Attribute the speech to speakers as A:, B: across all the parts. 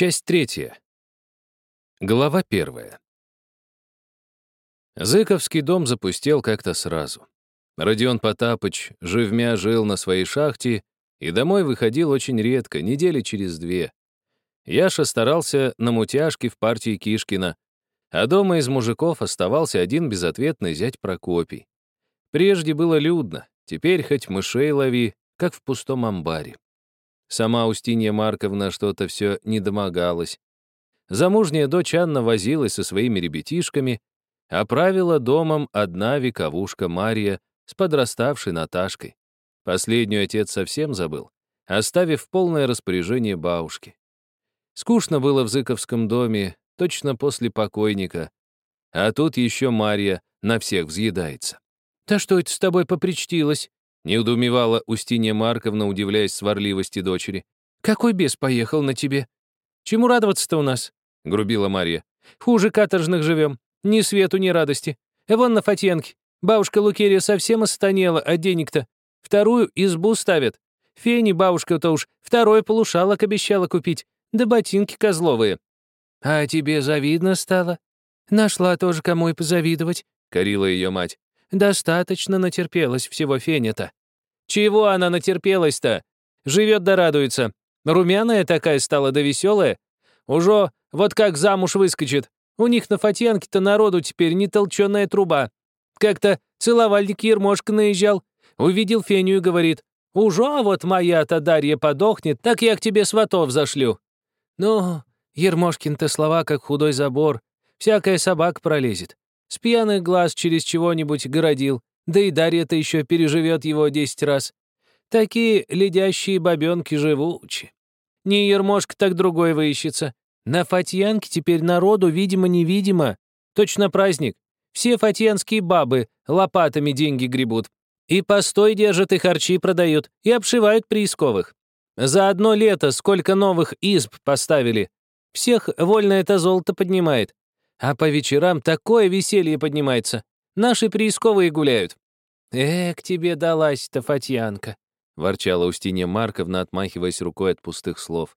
A: Часть третья. Глава первая. Зыковский дом запустел как-то сразу. Родион Потапыч живмя жил на своей шахте и домой выходил очень редко, недели через две. Яша старался на мутяжке в партии Кишкина, а дома из мужиков оставался один безответный зять Прокопий. Прежде было людно, теперь хоть мышей лови, как в пустом амбаре. Сама Устинья Марковна что-то все не домогалась. Замужняя дочь Анна возилась со своими ребятишками, а правила домом одна вековушка Мария с подраставшей Наташкой. Последнюю отец совсем забыл, оставив полное распоряжение бабушки. Скучно было в Зыковском доме, точно после покойника. А тут еще Мария на всех взъедается. «Да что это с тобой попричтилось?» Неудумевала Устинья Марковна, удивляясь сварливости дочери. «Какой бес поехал на тебе? Чему радоваться-то у нас?» — грубила Марья. «Хуже каторжных живем. Ни свету, ни радости. Вон на Фатьянке. Бабушка Лукерия совсем останела, а денег-то. Вторую избу ставят. Фени бабушка-то уж второй полушалок обещала купить. Да ботинки козловые. А тебе завидно стало? Нашла тоже кому и позавидовать, — корила ее мать. Достаточно натерпелась всего Феня-то. Чего она натерпелась-то? Живет да радуется. Румяная такая стала да веселая. Уже вот как замуж выскочит. У них на Фатьянке-то народу теперь не толченая труба. Как-то целовальник Ермошка наезжал, увидел Феню и говорит, «Уже вот моя-то Дарья подохнет, так я к тебе сватов зашлю». Ну, Ермошкин-то слова как худой забор, всякая собака пролезет. С пьяных глаз через чего-нибудь городил, да и Дарья-то еще переживет его десять раз. Такие ледящие бабенки живучи. Не Ермошка, так другой выищется. На Фатьянке теперь народу, видимо-невидимо. Точно праздник. Все фатьянские бабы лопатами деньги гребут. И постой держат, и харчи продают, и обшивают приисковых. За одно лето сколько новых изб поставили. Всех вольно это золото поднимает. А по вечерам такое веселье поднимается. Наши приисковые гуляют. «Эх, тебе далась-то, Фатьянка», — ворчала Устинья Марковна, отмахиваясь рукой от пустых слов.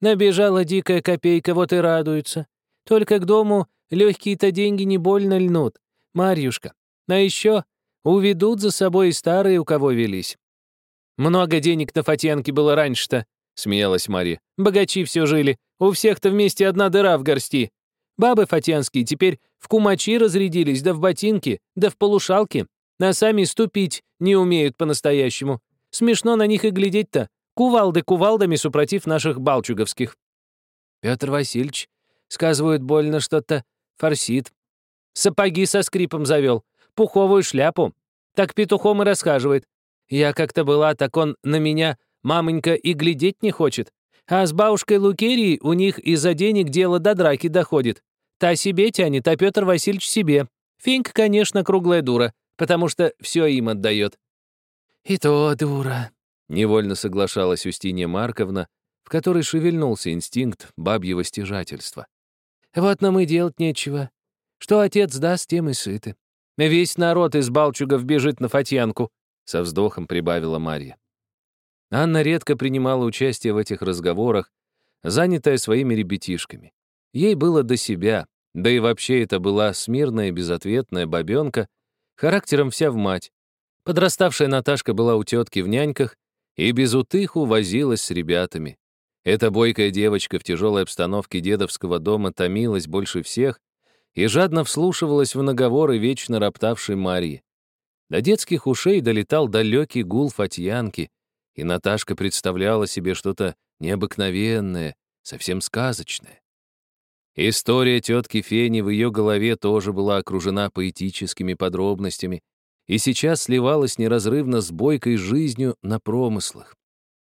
A: «Набежала дикая копейка, вот и радуется. Только к дому легкие-то деньги не больно льнут. Марьюшка, а еще уведут за собой и старые, у кого велись». «Много денег на Фатьянке было раньше-то», — смеялась Марья. «Богачи все жили. У всех-то вместе одна дыра в горсти. Бабы фатьянские теперь в кумачи разрядились, да в ботинки, да в полушалки а сами ступить не умеют по-настоящему. Смешно на них и глядеть-то. Кувалды кувалдами супротив наших балчуговских. Петр Васильевич, сказывают, больно что-то форсит. Сапоги со скрипом завел, пуховую шляпу. Так петухом и расхаживает. Я как-то была, так он на меня, мамонька, и глядеть не хочет. А с бабушкой Лукерией у них из-за денег дело до драки доходит. Та себе тянет, а Петр Васильевич себе. Финк, конечно, круглая дура потому что все им отдает. «И то дура», — невольно соглашалась Устинья Марковна, в которой шевельнулся инстинкт бабьего стяжательства. «Вот нам и делать нечего. Что отец даст, тем и сыты. Весь народ из Балчугов бежит на Фатьянку», — со вздохом прибавила Марья. Анна редко принимала участие в этих разговорах, занятая своими ребятишками. Ей было до себя, да и вообще это была смирная безответная бабенка, характером вся в мать. Подраставшая Наташка была у тетки в няньках и без утыху возилась с ребятами. Эта бойкая девочка в тяжелой обстановке дедовского дома томилась больше всех и жадно вслушивалась в наговоры вечно роптавшей Марьи. До детских ушей долетал далекий гул Фатьянки, и Наташка представляла себе что-то необыкновенное, совсем сказочное. История тетки Фени в ее голове тоже была окружена поэтическими подробностями и сейчас сливалась неразрывно с бойкой жизнью на промыслах.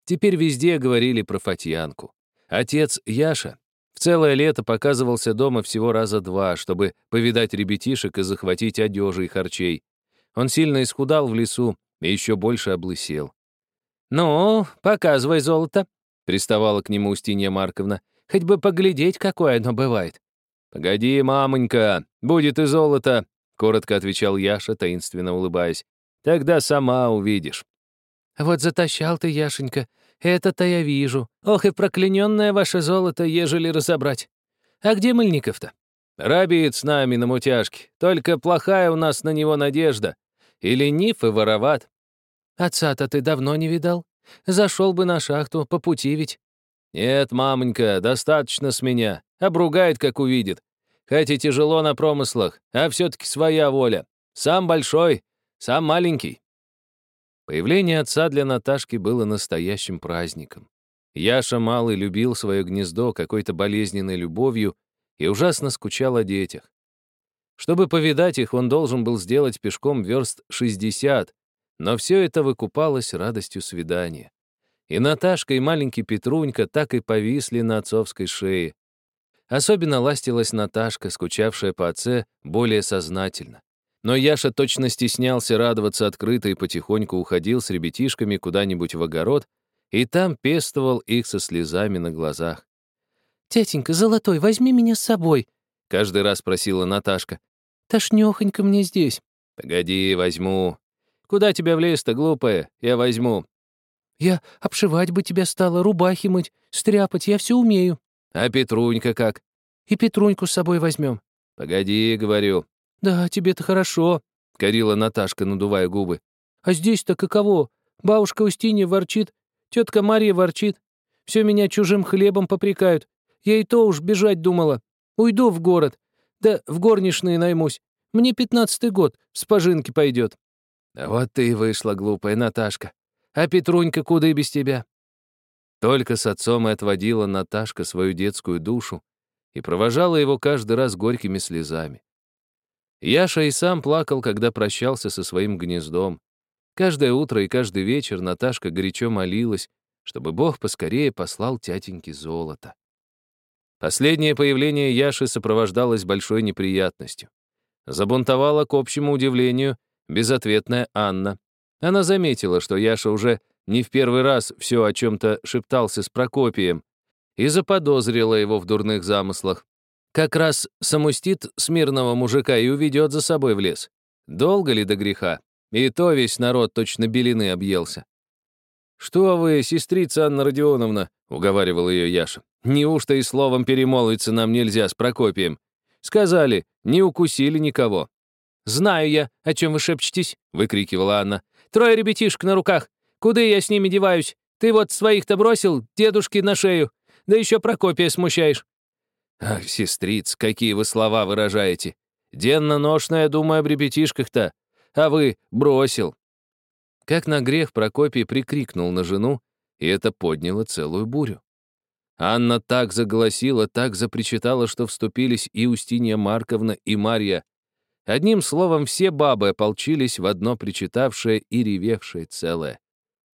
A: Теперь везде говорили про Фатьянку. Отец Яша в целое лето показывался дома всего раза два, чтобы повидать ребятишек и захватить одежи и харчей. Он сильно исхудал в лесу и еще больше облысел. «Ну, показывай золото», — приставала к нему Устинья Марковна. Хоть бы поглядеть, какое оно бывает». «Погоди, мамонька, будет и золото», — коротко отвечал Яша, таинственно улыбаясь. «Тогда сама увидишь». «Вот затащал ты, Яшенька, Это-то я вижу. Ох, и прокляненное ваше золото, ежели разобрать. А где Мыльников-то? Рабит с нами на мутяжке. Только плохая у нас на него надежда. И ленив, и вороват. Отца-то ты давно не видал? Зашел бы на шахту, по пути ведь. Нет, мамонька, достаточно с меня. Обругает, как увидит. Хоть и тяжело на промыслах, а все-таки своя воля. Сам большой, сам маленький. Появление отца для Наташки было настоящим праздником. Яша Малый любил свое гнездо какой-то болезненной любовью и ужасно скучал о детях. Чтобы повидать их, он должен был сделать пешком верст 60, но все это выкупалось радостью свидания. И Наташка, и маленький Петрунька так и повисли на отцовской шее. Особенно ластилась Наташка, скучавшая по отце более сознательно. Но Яша точно стеснялся радоваться открыто и потихоньку уходил с ребятишками куда-нибудь в огород, и там пестовал их со слезами на глазах.
B: «Тетенька, золотой, возьми меня с собой», —
A: каждый раз просила Наташка.
B: «Тошнёхонько мне здесь».
A: «Погоди, возьму. Куда тебя в лес-то, глупая? Я возьму».
B: «Я обшивать бы тебя стала, рубахи мыть, стряпать, я все умею».
A: «А Петрунька как?»
B: «И Петруньку с собой возьмем».
A: «Погоди, — говорю,
B: «Да, тебе-то хорошо», —
A: корила Наташка, надувая губы.
B: «А здесь-то каково? Бабушка Устинья ворчит, тетка Мария ворчит. Все меня чужим хлебом попрекают. Я и то уж бежать думала. Уйду в город. Да в горничные наймусь. Мне пятнадцатый год, в спажинки пойдет».
A: «Вот ты и вышла, глупая Наташка. А Петрунька куда и без тебя?» Только с отцом и отводила Наташка свою детскую душу и провожала его каждый раз горькими слезами. Яша и сам плакал, когда прощался со своим гнездом. Каждое утро и каждый вечер Наташка горячо молилась, чтобы Бог поскорее послал тятеньке золото. Последнее появление Яши сопровождалось большой неприятностью. Забунтовала, к общему удивлению, безответная Анна. Она заметила, что Яша уже не в первый раз все о чем-то шептался с Прокопием и заподозрила его в дурных замыслах. Как раз самустит смирного мужика и уведет за собой в лес. Долго ли до греха? И то весь народ точно белины объелся. «Что вы, сестрица Анна Родионовна?» — уговаривал ее Яша. «Неужто и словом перемолвиться нам нельзя с Прокопием? Сказали, не укусили никого».
B: «Знаю я, о чем вы шепчетесь», — выкрикивала Анна. «Трое ребятишек на руках. Куда я с ними деваюсь? Ты вот своих-то бросил, дедушки на шею. Да еще Прокопия смущаешь.
A: Ах, сестриц, какие вы слова выражаете. Денно-ношно я думаю об ребятишках-то, а вы бросил. Как на грех Прокопий прикрикнул на жену, и это подняло целую бурю. Анна так заголосила, так запричитала, что вступились и Устинья Марковна, и Марья. Одним словом, все бабы ополчились в одно причитавшее и ревевшее целое.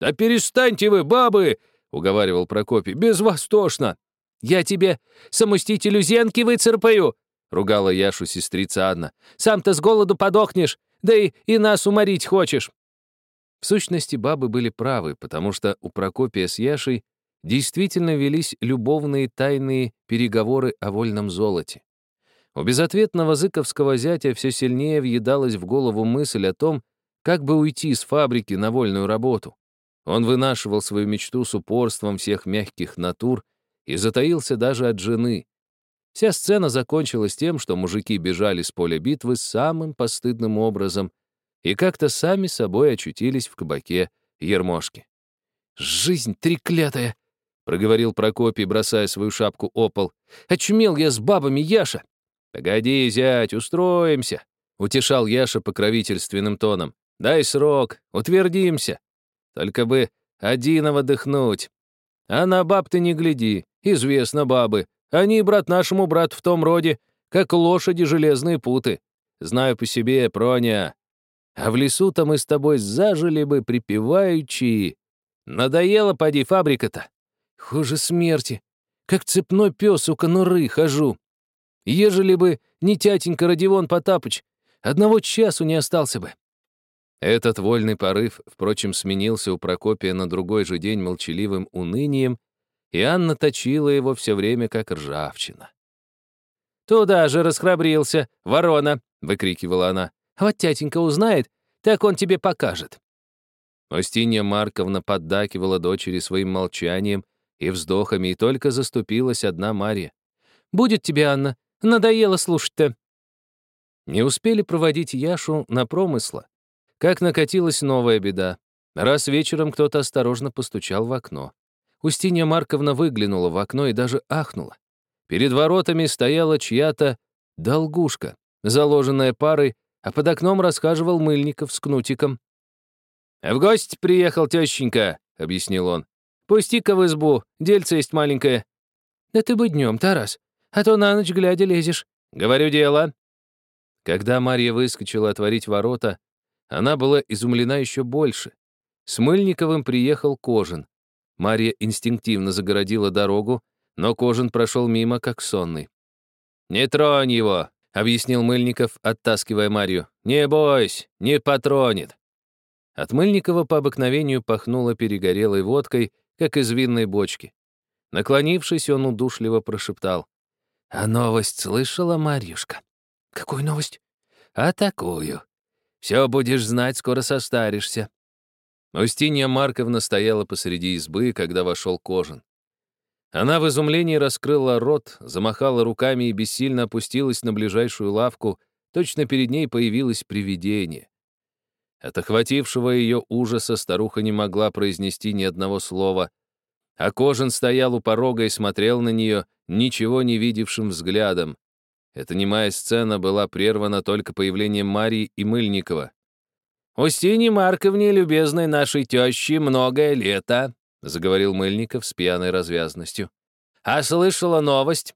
A: «Да перестаньте вы, бабы!» — уговаривал Прокопий. «Без вас тошно!»
B: «Я тебе самустителю зенки выцарпаю!» — ругала Яшу сестрица Анна. «Сам-то с голоду подохнешь, да и, и нас уморить хочешь!»
A: В сущности, бабы были правы, потому что у Прокопия с Яшей действительно велись любовные тайные переговоры о вольном золоте. У безответного зыковского зятя все сильнее въедалась в голову мысль о том, как бы уйти с фабрики на вольную работу. Он вынашивал свою мечту с упорством всех мягких натур и затаился даже от жены. Вся сцена закончилась тем, что мужики бежали с поля битвы самым постыдным образом и как-то сами собой очутились в кабаке Ермошки.
B: «Жизнь треклятая!»
A: — проговорил Прокопий, бросая свою шапку о пол.
B: «Очумел я с бабами, Яша!»
A: «Погоди, зять, устроимся!» — утешал Яша покровительственным тоном. «Дай срок, утвердимся. Только бы одиново дыхнуть. А на баб ты не гляди, известно бабы. Они, брат нашему брату, в том роде, как лошади железные путы. Знаю по себе, Проня. А в лесу-то мы с тобой зажили бы припеваючи. Надоела, поди, фабрика-то.
B: Хуже смерти. Как цепной пес у конуры хожу. Ежели бы не тятенька Родион Потапыч, одного часу не остался бы.
A: Этот вольный порыв, впрочем, сменился у Прокопия на другой же день молчаливым унынием, и Анна точила его все время как ржавчина.
B: «Туда же расхрабрился, ворона!» — выкрикивала она. «Вот тятенька узнает, так он тебе покажет».
A: Устинья Марковна поддакивала дочери своим молчанием и вздохами, и только заступилась одна Марья.
B: «Будет тебе, Анна. Надоело слушать-то».
A: Не успели проводить Яшу на промысла. Как накатилась новая беда. Раз вечером кто-то осторожно постучал в окно. Устинья Марковна выглянула в окно и даже ахнула. Перед воротами стояла чья-то долгушка, заложенная парой, а под окном расхаживал Мыльников с кнутиком. «В гости приехал тещенька», — объяснил он. «Пусти-ка в избу, дельце есть маленькое».
B: «Да ты бы днем, Тарас, а то на ночь глядя лезешь».
A: «Говорю дело». Когда Марья выскочила отворить ворота, она была изумлена еще больше. С Мыльниковым приехал Кожин. Марья инстинктивно загородила дорогу, но Кожин прошел мимо, как сонный. «Не тронь его», — объяснил Мыльников, оттаскивая Марью. «Не бойся, не потронет». От Мыльникова по обыкновению пахнуло перегорелой водкой, как из винной бочки. Наклонившись, он удушливо прошептал. «А новость слышала, Марьюшка?»
B: «Какую новость?»
A: «А такую. Все будешь знать, скоро состаришься». Устинья Марковна стояла посреди избы, когда вошел Кожин. Она в изумлении раскрыла рот, замахала руками и бессильно опустилась на ближайшую лавку, точно перед ней появилось привидение. От охватившего ее ужаса старуха не могла произнести ни одного слова, а Кожин стоял у порога и смотрел на нее ничего не видевшим взглядом. Эта немая сцена была прервана только появлением Марии и Мыльникова. «Устине Марковне, любезной нашей тещи, многое лето», — заговорил Мыльников с пьяной развязностью. «А слышала новость?»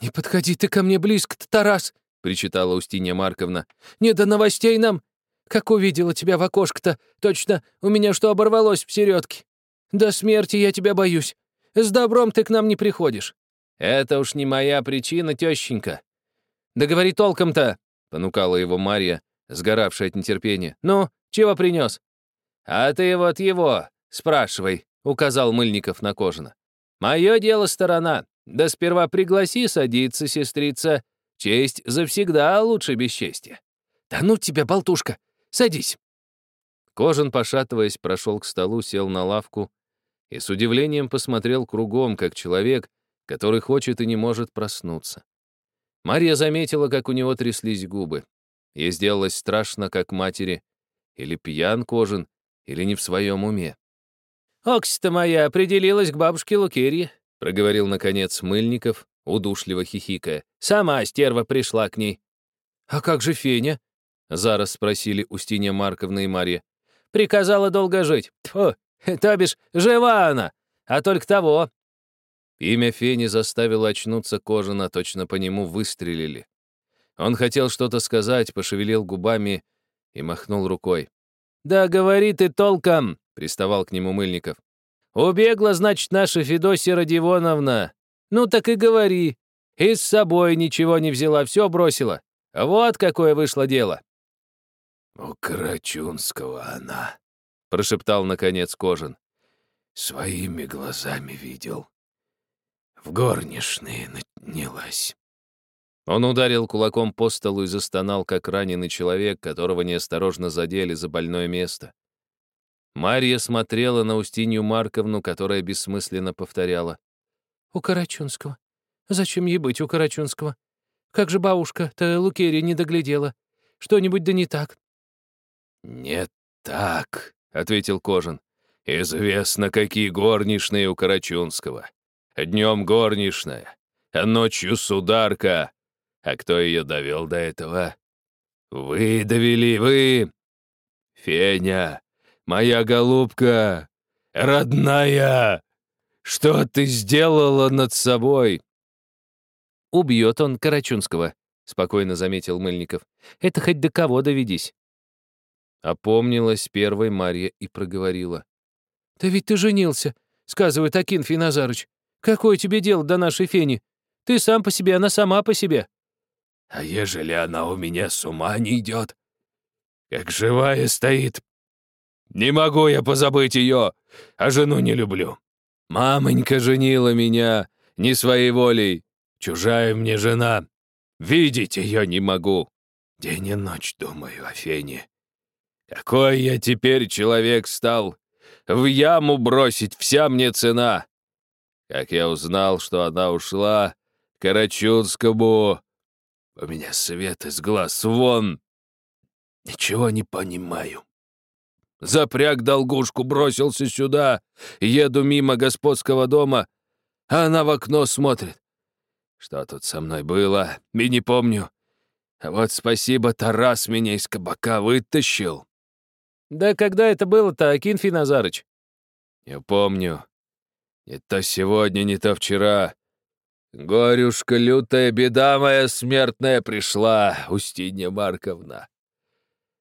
B: «Не подходи ты ко мне близко, Тарас!» — причитала Устинья Марковна. «Не до новостей нам! Как увидела тебя в окошко-то, точно у меня что оборвалось в середке. До смерти я тебя боюсь. С добром ты к нам не приходишь».
A: «Это уж не моя причина, тещенька». «Да говори толком-то!» — понукала его Марья, сгоравшая от нетерпения. «Ну, чего принес?» «А ты вот его спрашивай», — указал Мыльников на Кожина. «Мое дело сторона. Да сперва пригласи садиться, сестрица. Честь завсегда лучше бесчестия».
B: «Да ну тебя, болтушка! Садись!»
A: Кожин, пошатываясь, прошел к столу, сел на лавку и с удивлением посмотрел кругом, как человек, который хочет и не может проснуться. Марья заметила, как у него тряслись губы. Ей сделалось страшно, как матери. Или пьян Кожин, или не в своем уме.
B: «Окси-то моя определилась к бабушке Лукерье», —
A: проговорил, наконец, Мыльников, удушливо хихикая.
B: «Сама стерва пришла к ней».
A: «А как же Феня?» — зараз спросили Устинья Марковна и Марья.
B: «Приказала долго жить. Тьфу, то бишь, жива она, а только того».
A: Имя Фени заставило очнуться Кожина, точно по нему выстрелили. Он хотел что-то сказать, пошевелил губами и махнул рукой.
B: «Да говори ты толком!» — приставал к нему Мыльников. «Убегла, значит, наша Федосия Родионовна. Ну так и говори. И с собой ничего не взяла, все бросила. Вот какое вышло дело».
C: «У Карачунского она», —
A: прошептал, наконец, Кожин.
C: «Своими глазами видел. В горничные наднялась».
A: Он ударил кулаком по столу и застонал, как раненый человек, которого неосторожно задели за больное место. Марья смотрела на Устинью Марковну, которая бессмысленно повторяла.
B: «У Карачунского. Зачем ей быть у Карачунского? Как же бабушка-то Лукерия не доглядела? Что-нибудь да не так?»
C: «Не так», — ответил Кожин. «Известно, какие горничные у Карачунского. Днем горничная, а ночью сударка. А кто ее довел до этого? Вы довели, вы! Феня, моя голубка, родная, что ты сделала над собой?
A: Убьет он Карачунского, спокойно заметил Мыльников. Это хоть до кого доведись. Опомнилась первой Марья и проговорила.
B: «Да ведь ты женился, сказывает Акинфий Назарыч. Какое тебе дело до нашей Фени? Ты сам по себе, она сама по себе.
C: А ежели она у меня с ума не идет? Как живая стоит. Не могу я позабыть ее, а жену не люблю. Мамонька женила меня не своей волей. Чужая мне жена. Видеть ее не могу. День и ночь думаю о Фене. Какой я теперь человек стал! В яму бросить вся мне цена! Как я узнал, что она ушла к Карачунскому, у меня свет из глаз вон! Ничего не понимаю. Запряг долгушку, бросился сюда, еду мимо господского дома, а она в окно смотрит. Что тут со мной было, и не помню. А вот спасибо, Тарас меня из кабака вытащил.
A: Да когда это было-то, Акин Финазарыч?
C: Не помню. Не то сегодня, не то вчера. Горюшка, лютая беда моя смертная пришла, Устинья Марковна.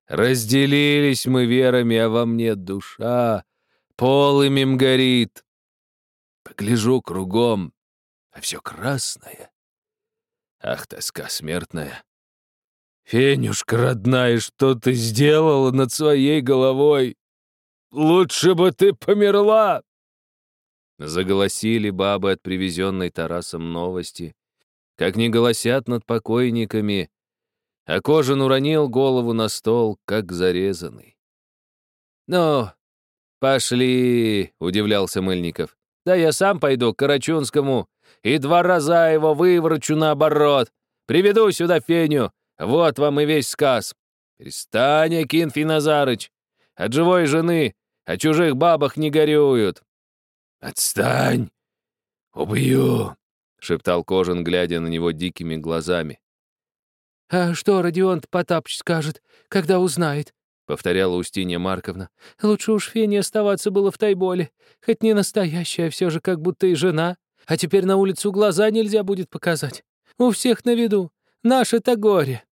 C: Разделились мы верами, а во мне душа полымем горит. Погляжу кругом, а все красное. Ах, тоска смертная. Фенюшка, родная, что ты сделала над своей головой? Лучше бы ты померла!»
A: Заголосили бабы от привезенной Тарасом новости, как не голосят над покойниками, а Кожин уронил голову на стол, как зарезанный. «Ну, пошли», — удивлялся Мыльников. «Да я сам пойду к Карачунскому и два раза его выворочу наоборот. Приведу сюда Феню, вот вам и весь сказ. Перестань, Акин Финазарыч. От живой жены, о чужих бабах не горюют».
C: «Отстань! Убью!» — шептал Кожин, глядя на него дикими глазами.
B: «А что Родион Потапыч скажет, когда узнает?» — повторяла Устинья Марковна. «Лучше уж Фене оставаться было в Тайболе. Хоть не настоящая, а все же как будто и жена. А теперь на улицу глаза нельзя будет показать. У всех на виду. Наше-то горе».